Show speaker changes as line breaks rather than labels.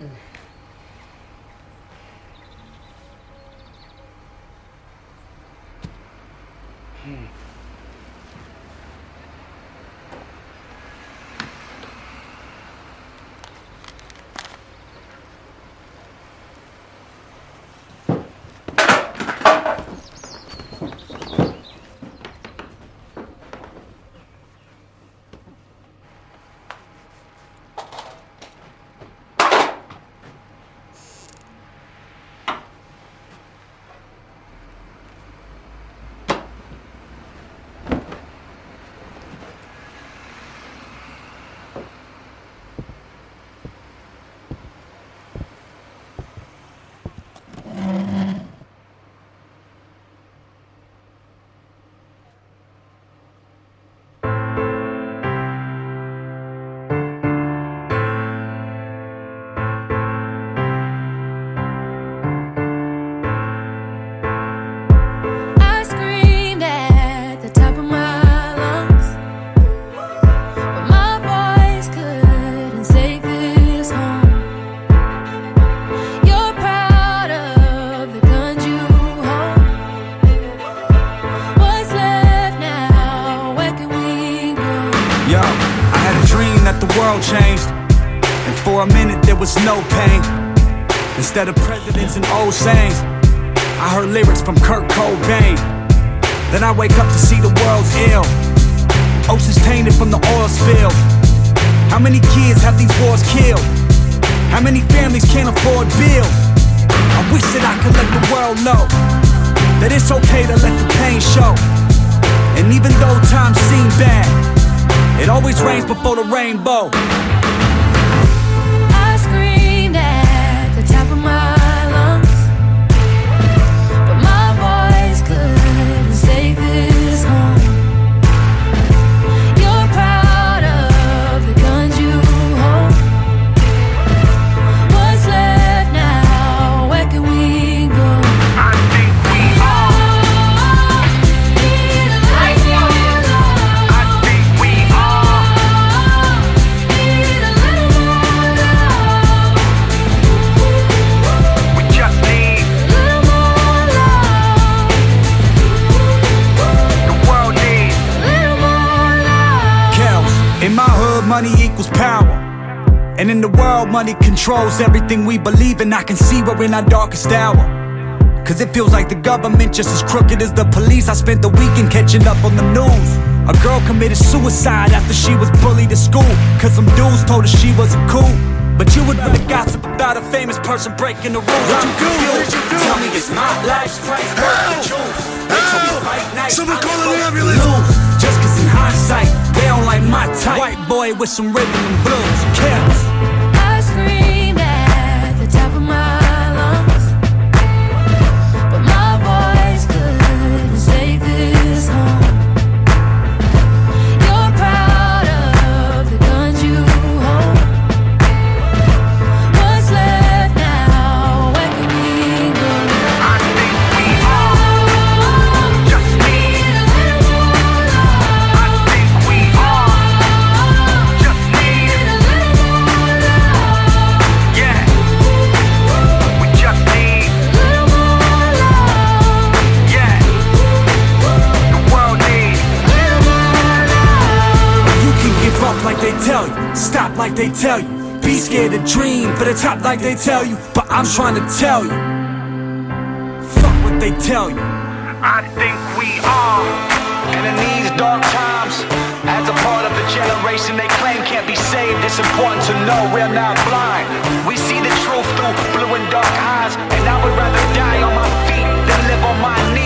I
Yo, I had a dream that the world changed. And for a minute there was no pain. Instead of presidents and old sayings, I heard lyrics from Kurt Cobain. Then I wake up to see the world's ill. Oceans tainted from the oil spill. How many kids have these wars killed? How many families can't afford bills? I wish that I could let the world know that it's okay to let the pain show. And even though times seem bad, it always rains before the rainbow. Money equals power. And in the world, money controls everything we believe in. I can see we're in our darkest hour. Cause it feels like the government just as crooked as the police. I spent the weekend catching up on the news. A girl committed suicide after she was bullied at school. Cause some dudes told her she wasn't cool. But you would rather gossip about a famous person breaking the rules. I'm confused. Tell me, is my life's price worth the juice? They told me fight night.
Someone call an ambulance.
lose. Just cause in hindsight, they don't like my type. White boy with some rhythm and blues. Kells. They tell you, be scared to dream for the top like they tell you. But I'm trying to tell you, fuck what they tell you. I think we are. And in these dark times, as a part of the generation they claim can't be saved, it's important to know we're not blind. We see the truth through blue and dark eyes, and I would rather die on my feet than live on my knees.